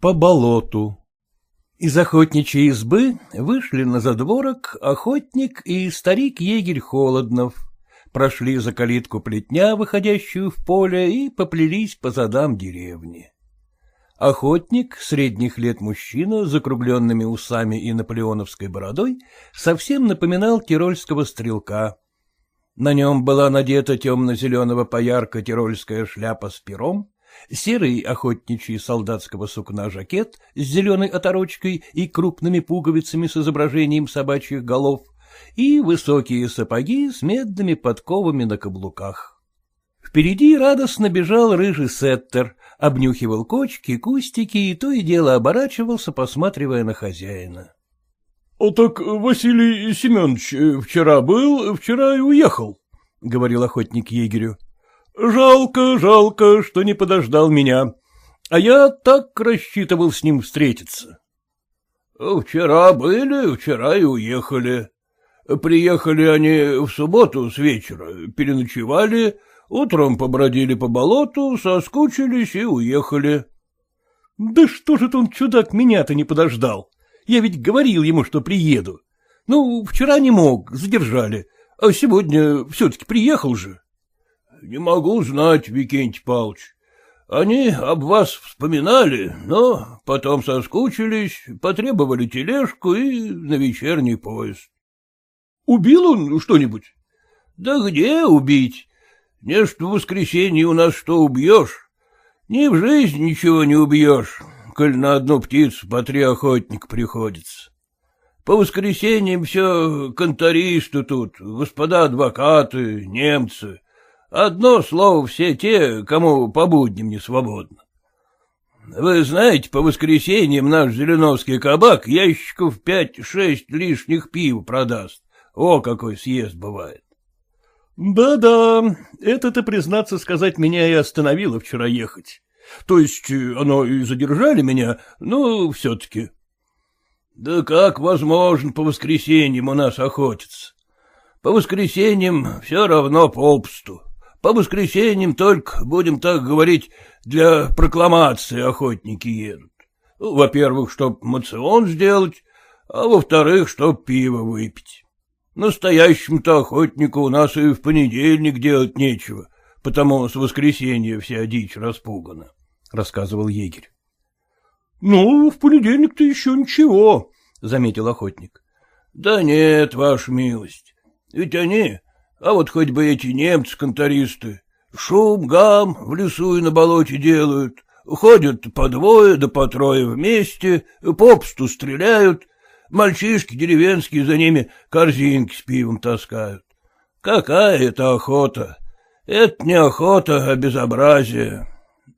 По болоту Из охотничьей избы вышли на задворок охотник и старик-егерь Холоднов, прошли за калитку плетня, выходящую в поле, и поплелись по задам деревни. Охотник, средних лет мужчина, с закругленными усами и наполеоновской бородой, совсем напоминал тирольского стрелка. На нем была надета темно-зеленого поярка тирольская шляпа с пером, серый охотничий солдатского сукна жакет с зеленой оторочкой и крупными пуговицами с изображением собачьих голов и высокие сапоги с медными подковами на каблуках. Впереди радостно бежал рыжий сеттер, обнюхивал кочки, кустики и то и дело оборачивался, посматривая на хозяина. — так Василий Семенович вчера был, вчера и уехал, — говорил охотник егерю. Жалко, жалко, что не подождал меня. А я так рассчитывал с ним встретиться. — Вчера были, вчера и уехали. Приехали они в субботу с вечера, переночевали, утром побродили по болоту, соскучились и уехали. — Да что же он, чудак, меня-то не подождал? Я ведь говорил ему, что приеду. Ну, вчера не мог, задержали, а сегодня все-таки приехал же. — Не могу знать, Викентий Павлович. Они об вас вспоминали, но потом соскучились, потребовали тележку и на вечерний поезд. — Убил он что-нибудь? — Да где убить? Не что в воскресенье у нас что убьешь? Ни в жизнь ничего не убьешь, коль на одну птицу по три охотника приходится. По воскресеньям все контористы тут, господа адвокаты, немцы — Одно слово все те, кому по будням не свободно. Вы знаете, по воскресеньям наш Зеленовский кабак ящиков пять-шесть лишних пив продаст. О, какой съезд бывает. Да-да, это-то, признаться сказать, меня и остановило вчера ехать. То есть э, оно и задержали меня, но все-таки. Да как возможно по воскресеньям у нас охотиться? По воскресеньям все равно попусту. По воскресеньям только, будем так говорить, для прокламации охотники едут. Во-первых, чтоб мацион сделать, а во-вторых, чтоб пиво выпить. Настоящему-то охотнику у нас и в понедельник делать нечего, потому с воскресенья вся дичь распугана, — рассказывал егерь. — Ну, в понедельник-то еще ничего, — заметил охотник. — Да нет, ваша милость, ведь они а вот хоть бы эти немцы-контористы. Шум, гам в лесу и на болоте делают. Ходят по двое да по трое вместе, попсту стреляют. Мальчишки деревенские за ними корзинки с пивом таскают. Какая это охота? Это не охота, а безобразие.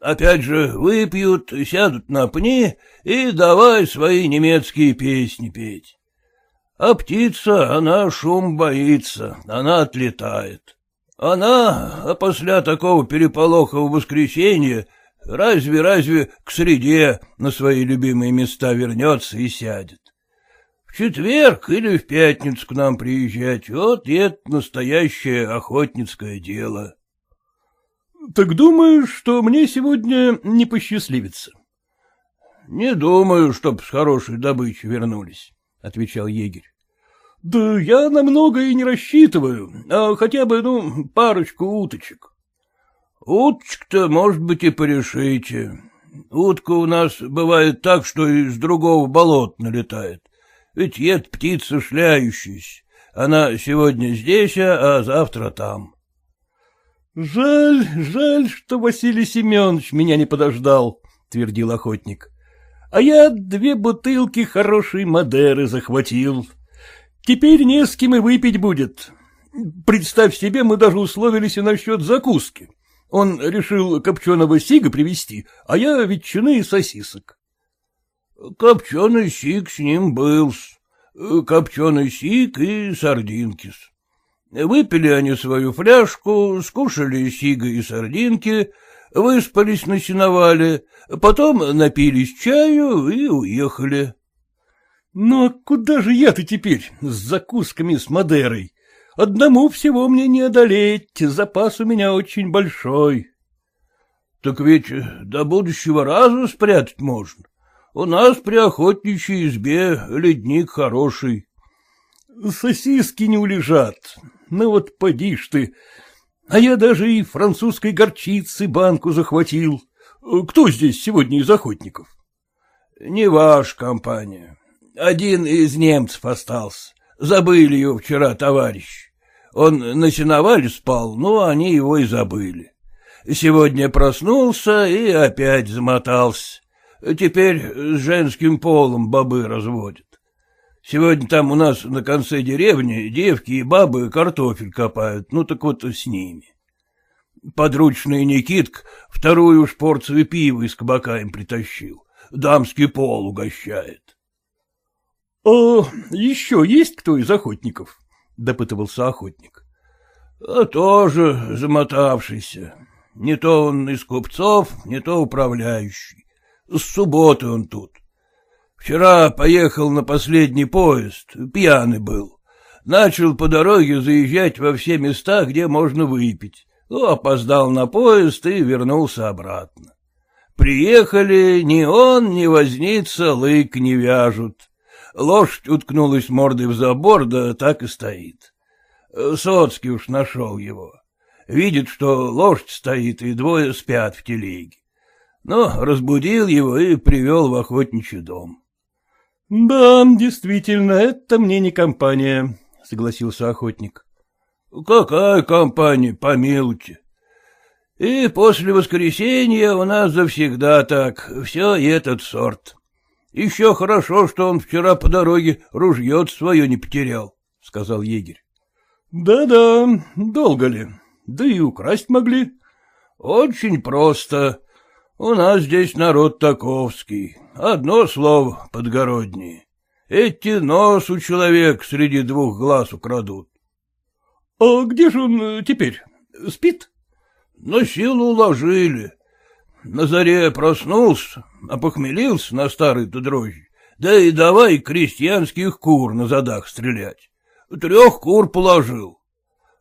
Опять же, выпьют, сядут на пни и давай свои немецкие песни петь. А птица, она шум боится, она отлетает. Она, а после такого переполоха в воскресенье, разве-разве к среде на свои любимые места вернется и сядет. В четверг или в пятницу к нам приезжать, вот и это настоящее охотницкое дело. — Так думаешь, что мне сегодня не посчастливится? — Не думаю, чтоб с хорошей добычей вернулись отвечал егерь. — Да я на много и не рассчитываю, а хотя бы, ну, парочку уточек. — Уточек-то, может быть, и порешите. Утка у нас бывает так, что из другого болота налетает. Ведь ед птица шляющаяся. Она сегодня здесь, а завтра там. — Жаль, жаль, что Василий Семенович меня не подождал, — твердил охотник а я две бутылки хорошей Мадеры захватил. Теперь не с кем и выпить будет. Представь себе, мы даже условились и насчет закуски. Он решил копченого сига привезти, а я ветчины и сосисок. Копченый сиг с ним был, копченый сиг и сардинки. Выпили они свою фляжку, скушали сига и сардинки, выспались на сеновале, потом напились чаю и уехали. — Ну а куда же я-то теперь с закусками с Мадерой? Одному всего мне не одолеть, запас у меня очень большой. — Так ведь до будущего раза спрятать можно. У нас при охотничьей избе ледник хороший. Сосиски не улежат. Ну вот поди ж ты. А я даже и французской горчицы банку захватил. Кто здесь сегодня из охотников? Не ваша компания. Один из немцев остался. Забыли его вчера, товарищ. Он на сеновале спал, но они его и забыли. Сегодня проснулся и опять замотался. Теперь с женским полом бобы разводят. Сегодня там у нас на конце деревни девки и бабы картофель копают, ну так вот с ними. Подручный Никитк вторую уж порцию пива из кабака им притащил. Дамский пол угощает. — А еще есть кто из охотников? — допытывался охотник. — А тоже замотавшийся. Не то он из купцов, не то управляющий. С субботы он тут. Вчера поехал на последний поезд, пьяный был. Начал по дороге заезжать во все места, где можно выпить. Ну, опоздал на поезд и вернулся обратно. Приехали, ни он, ни возница лык не вяжут. Лошадь уткнулась мордой в забор, да так и стоит. Соцкий уж нашел его. Видит, что лошадь стоит, и двое спят в телеге. Но разбудил его и привел в охотничий дом. — Да, действительно, это мне не компания, — согласился охотник. — Какая компания, помилуйте. И после воскресенья у нас завсегда так, все этот сорт. Еще хорошо, что он вчера по дороге ружье свое не потерял, — сказал егерь. Да — Да-да, долго ли? Да и украсть могли. — Очень просто. У нас здесь народ таковский. Одно слово — подгородние. Эти нос у человека среди двух глаз украдут. — А где же он э, теперь? Спит? — На силу уложили. На заре проснулся, опохмелился на старой-то дрожжи, да и давай крестьянских кур на задах стрелять. Трех кур положил.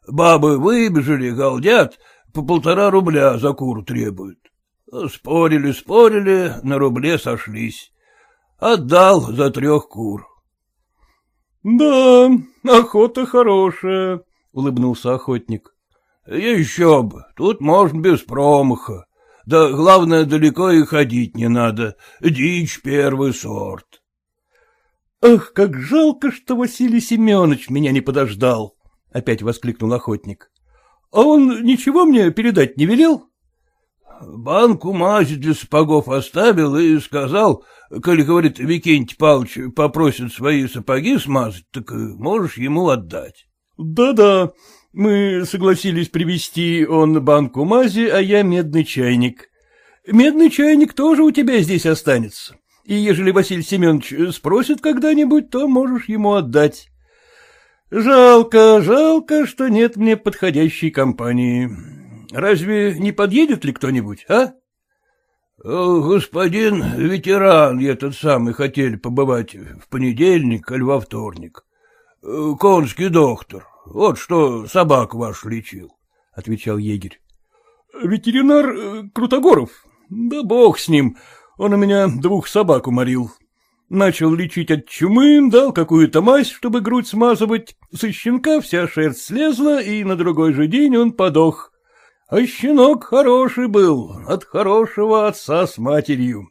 Бабы выбежали, галдят, по полтора рубля за куру требуют. Спорили, спорили, на рубле сошлись. Отдал за трех кур. — Да, охота хорошая, — улыбнулся охотник. — Еще бы, тут можно без промаха. Да главное, далеко и ходить не надо. Дичь первый сорт. — Ах, как жалко, что Василий Семенович меня не подождал, — опять воскликнул охотник. — А он ничего мне передать не велел? — Банку мази для сапогов оставил и сказал, коли, говорит, Викентий Павлович попросит свои сапоги смазать, так можешь ему отдать. Да — мы согласились привезти он банку мази, а я медный чайник. Медный чайник тоже у тебя здесь останется, и ежели Василий Семенович спросит когда-нибудь, то можешь ему отдать. Жалко, жалко, что нет мне подходящей компании. Разве не подъедет ли кто-нибудь, а? Господин ветеран этот самый хотели побывать в понедельник или во вторник. Конский доктор, вот что собаку вашу лечил, — отвечал егерь. — Ветеринар э, Крутогоров? Да бог с ним, он у меня двух собак уморил. Начал лечить от чумы, дал какую-то мазь, чтобы грудь смазывать. Со щенка вся шерсть слезла, и на другой же день он подох. А щенок хороший был, от хорошего отца с матерью.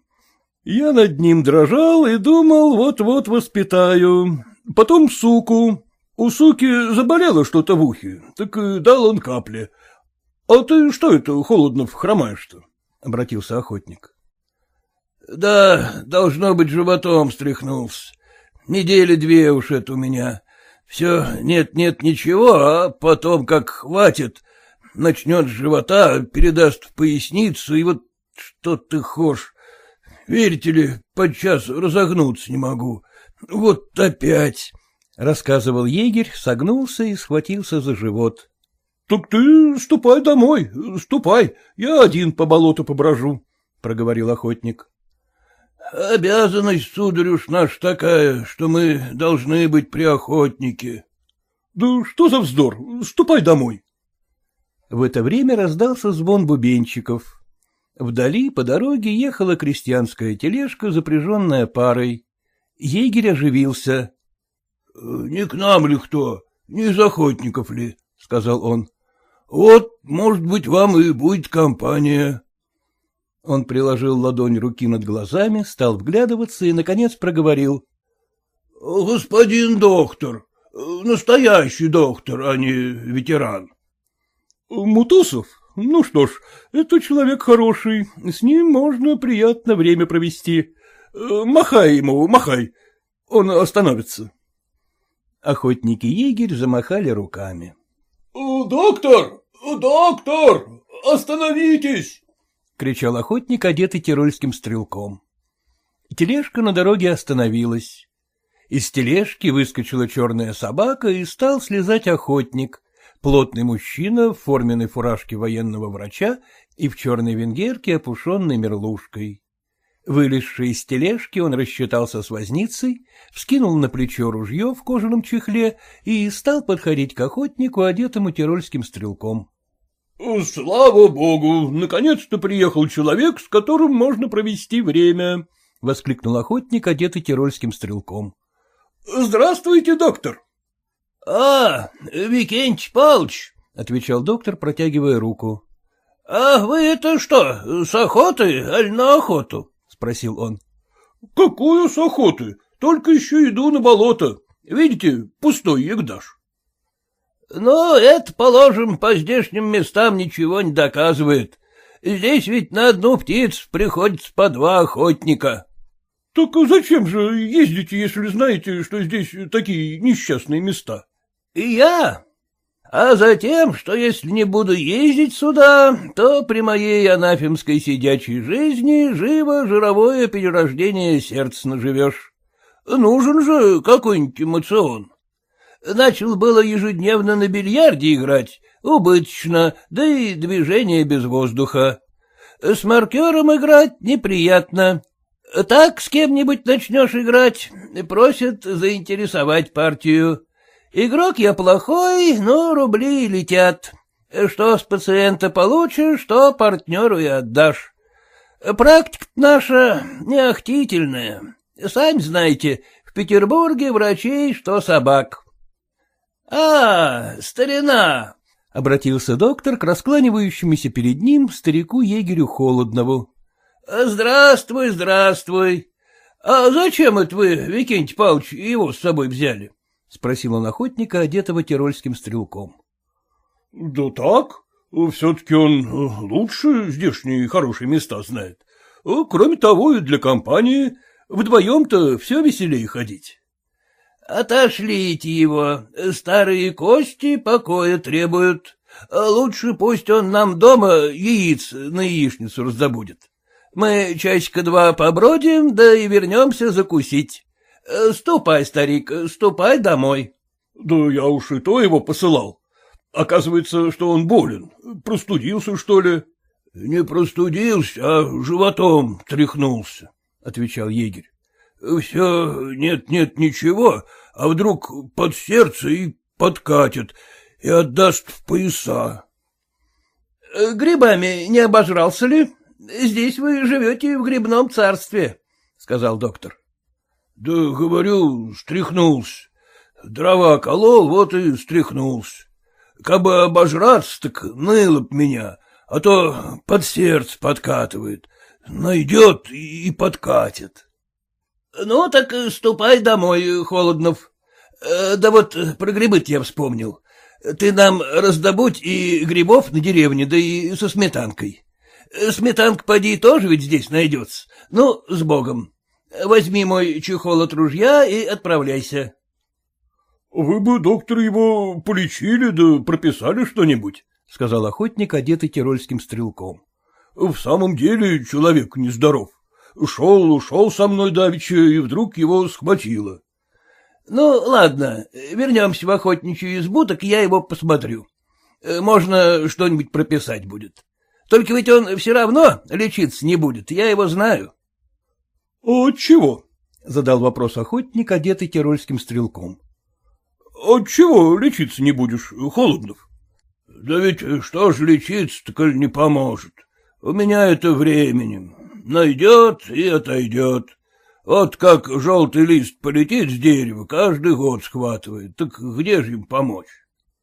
Я над ним дрожал и думал, вот-вот воспитаю. Потом суку. У суки заболело что-то в ухе, так дал он капли. — А ты что это, Холоднов, хромаешь-то? — обратился охотник. — Да, должно быть, животом стряхнулся. Недели две уж это у меня. Все нет-нет ничего, а потом, как хватит, начнет с живота, передаст в поясницу, и вот что ты хошь. Верите ли, подчас разогнуться не могу. Вот опять, — рассказывал егерь, согнулся и схватился за живот. — Так ты ступай домой, ступай, я один по болоту поброжу, — проговорил охотник. — Обязанность, сударь, уж наша такая, что мы должны быть при охотнике. — Да что за вздор, ступай домой. В это время раздался звон бубенчиков. Вдали по дороге ехала крестьянская тележка, запряженная парой. Егерь оживился. — Не к нам ли кто? Не из охотников ли? — сказал он. — Вот, может быть, вам и будет компания. Он приложил ладонь руки над глазами, стал вглядываться и, наконец, проговорил. — Господин доктор, настоящий доктор, а не ветеран. — Мутусов? Ну что ж, это человек хороший, с ним можно приятно время провести. Махай ему, махай, он остановится. Охотники-егерь замахали руками. — Доктор! Доктор! Остановитесь! — кричал охотник, одетый тирольским стрелком. Тележка на дороге остановилась. Из тележки выскочила черная собака и стал слезать охотник, плотный мужчина в форменной фуражке военного врача и в черной венгерке, опушенной мерлушкой. Вылезший из тележки, он рассчитался с возницей, вскинул на плечо ружье в кожаном чехле и стал подходить к охотнику, одетому тирольским стрелком. — Слава богу, наконец-то приехал человек, с которым можно провести время, — воскликнул охотник, одетый тирольским стрелком. — Здравствуйте, доктор. — А, Викентий Павлович, — отвечал доктор, протягивая руку. — А вы это что, с охоты, аль на охоту? — спросил он. — Какую с охоты? Только еще иду на болото. Видите, пустой ягдаш. Ну, это, положим, по здешним местам ничего не доказывает. Здесь ведь на одну птицу приходится по два охотника. — Так зачем же ездите, если знаете, что здесь такие несчастные места? — И я. А затем, что если не буду ездить сюда, то при моей анафемской сидячей жизни живо жировое перерождение сердца наживешь. Нужен же какой-нибудь эмоцион. Начал было ежедневно на бильярде играть, убыточно, да и движение без воздуха. С маркером играть неприятно. Так с кем-нибудь начнешь играть, просят заинтересовать партию. Игрок я плохой, но рубли летят. Что с пациента получишь, что партнеру и отдашь. Практика наша неохтительная. Сами знаете, в Петербурге врачей, что собак. — А, старина! — обратился доктор к раскланивающемуся перед ним старику-егерю Холоднову. — Здравствуй, здравствуй. А зачем это вы, Викентий Павлович, его с собой взяли? — спросил он охотника, одетого тирольским стрелком. — Да так, все-таки он лучше здешние хорошие места знает. Кроме того, и для компании вдвоем-то все веселее ходить. Отошлите его, старые кости покоя требуют. Лучше пусть он нам дома яиц на яичницу раздобудет. Мы часика два побродим, да и вернемся закусить. Ступай, старик, ступай домой. Да я уж и то его посылал. Оказывается, что он болен. Простудился, что ли? — Не простудился, а животом тряхнулся, — отвечал егерь. Все нет-нет ничего, а вдруг под сердце и подкатит, и отдаст в пояса. Э, — Грибами не обожрался ли? Здесь вы живете в грибном царстве, — сказал доктор. — Да, говорю, стряхнулся. Дрова колол, вот и стряхнулся. Кабы обожраться, так ныло б меня, а то под сердце подкатывает. Найдет и подкатит. — Ну, так ступай домой, Холоднов. Э, да вот про грибы я вспомнил. Ты нам раздобудь и грибов на деревне, да и со сметанкой. Сметанка, поди, тоже ведь здесь найдется. Ну, с Богом. Возьми мой чехол от ружья и отправляйся. — Вы бы, доктор, его полечили да прописали что-нибудь, — сказал охотник, одетый тирольским стрелком. — В самом деле человек нездоров. Шел, ушел со мной давеча, и вдруг его схватило. — Ну, ладно, вернемся в охотничью избу, так я его посмотрю. Можно что-нибудь прописать будет. Только ведь он все равно лечиться не будет, я его знаю. — От чего? — задал вопрос охотник, одетый тирольским стрелком. — От чего лечиться не будешь, Холоднов? — Да ведь что ж лечиться-то, коль не поможет? У меня это временем. Найдет и отойдет. Вот как желтый лист полетит с дерева, каждый год схватывает. Так где же им помочь?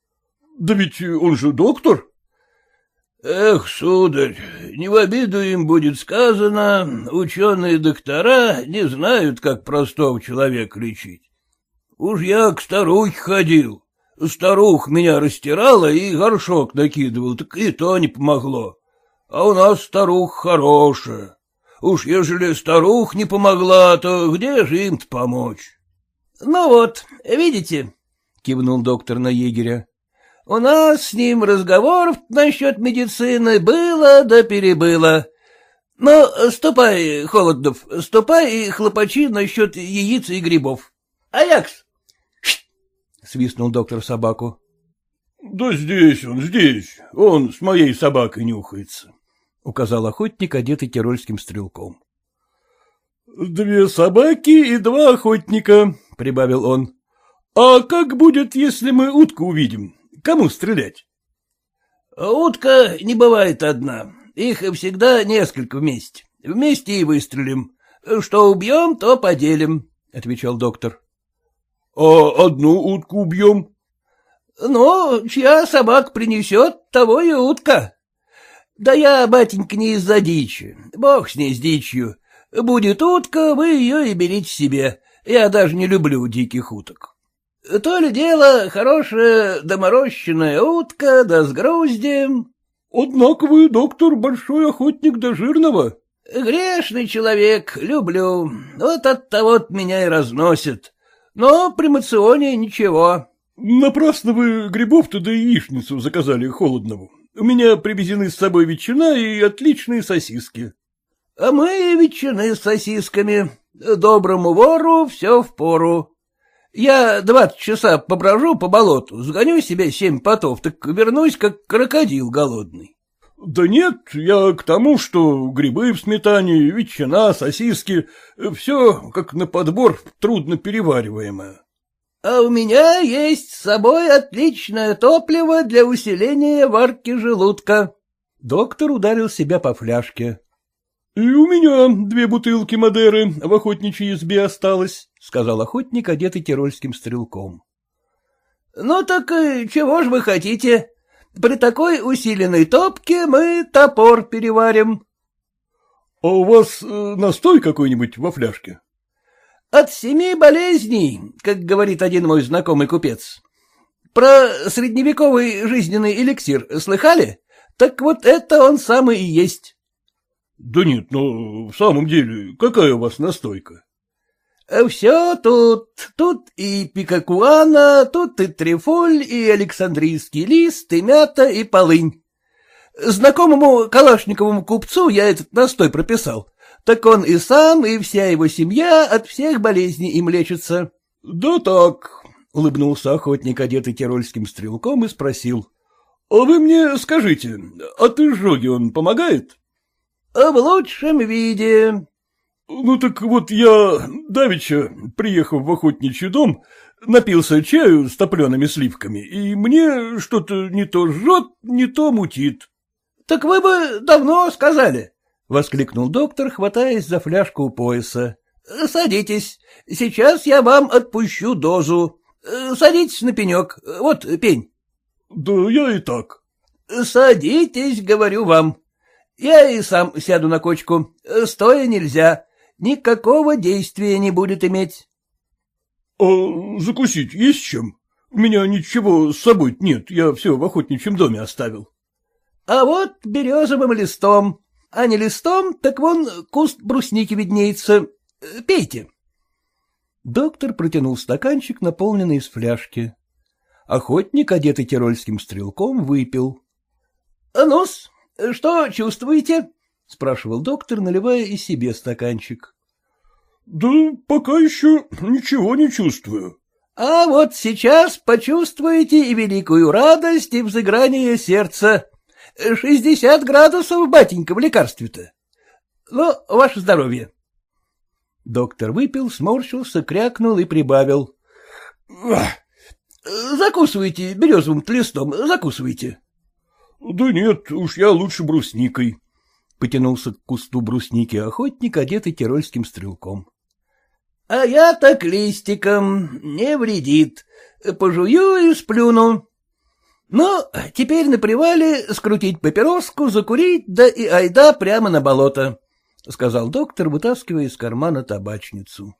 — Да ведь он же доктор. — Эх, сударь, не в обиду им будет сказано, ученые доктора не знают, как простого человека лечить. Уж я к старухе ходил. Старух меня растирала и горшок накидывал, так и то не помогло. А у нас старух хорошая. Уж ежели старух не помогла, то где же им-то помочь? — Ну вот, видите, — кивнул доктор на егеря. — У нас с ним разговоров насчет медицины было да перебыло. Но ступай, Холодов, ступай и хлопачи насчет яиц и грибов. Аякс! — свистнул доктор собаку. — Да здесь он, здесь. Он с моей собакой нюхается. — указал охотник, одетый тирольским стрелком. — Две собаки и два охотника, — прибавил он. — А как будет, если мы утку увидим? Кому стрелять? — Утка не бывает одна. Их всегда несколько вместе. Вместе и выстрелим. Что убьем, то поделим, — отвечал доктор. — А одну утку убьем? — Ну, чья собак принесет, того и утка. Да я, батенька, не из-за дичи. Бог с ней с дичью. Будет утка, вы ее и берите себе. Я даже не люблю диких уток. То ли дело хорошая доморощенная утка, да с груздем. Однако вы, доктор, большой охотник до жирного. Грешный человек, люблю. Вот от того меня и разносит. Но при мационе ничего. Напрасно вы грибов-то да яичницу заказали холодному. У меня привезены с собой ветчина и отличные сосиски. — А мы ветчины с сосисками. Доброму вору все в пору. Я двадцать часа поброжу по болоту, сгоню себе семь потов, так вернусь, как крокодил голодный. — Да нет, я к тому, что грибы в сметане, ветчина, сосиски — все, как на подбор, трудно перевариваемое. А у меня есть с собой отличное топливо для усиления варки желудка. Доктор ударил себя по фляжке. — И у меня две бутылки Мадеры в охотничьей избе осталось, — сказал охотник, одетый тирольским стрелком. — Ну так э, чего ж вы хотите? При такой усиленной топке мы топор переварим. — А у вас э, настой какой-нибудь во фляжке? От семи болезней, как говорит один мой знакомый купец. Про средневековый жизненный эликсир слыхали? Так вот это он самый и есть. — Да нет, но в самом деле, какая у вас настойка? — Все тут. Тут и пикакуана, тут и трефоль, и александрийский лист, и мята, и полынь. Знакомому калашниковому купцу я этот настой прописал так он и сам, и вся его семья от всех болезней им лечится. — Да так, — улыбнулся охотник, одетый тирольским стрелком, и спросил. — А вы мне скажите, от изжоги он помогает? — В лучшем виде. — Ну так вот я, давеча, приехав в охотничий дом, напился чаю с топлеными сливками, и мне что-то не то жжет, не то мутит. — Так вы бы давно сказали воскликнул доктор, хватаясь за фляжку у пояса. — Садитесь, сейчас я вам отпущу дозу. Садитесь на пенек, вот пень. — Да я и так. — Садитесь, говорю вам. Я и сам сяду на кочку. Стоя нельзя, никакого действия не будет иметь. — А закусить есть чем? У меня ничего с собой нет, я все в охотничьем доме оставил. — А вот березовым листом а не листом, так вон куст брусники виднеется. Пейте. Доктор протянул стаканчик, наполненный из фляжки. Охотник, одетый тирольским стрелком, выпил. — Ну-с, что чувствуете? — спрашивал доктор, наливая и себе стаканчик. — Да пока еще ничего не чувствую. — А вот сейчас почувствуете и великую радость, и взыграние сердца. Шестьдесят градусов, батенька, в лекарстве-то. Ну, ваше здоровье. Доктор выпил, сморщился, крякнул и прибавил. — Закусывайте березовым листом, закусывайте. — Да нет, уж я лучше брусникой. Потянулся к кусту брусники охотник, одетый тирольским стрелком. — А я так листиком, не вредит. Пожую и сплюну. Ну, теперь на привале скрутить папироску, закурить, да и айда прямо на болото, — сказал доктор, вытаскивая из кармана табачницу.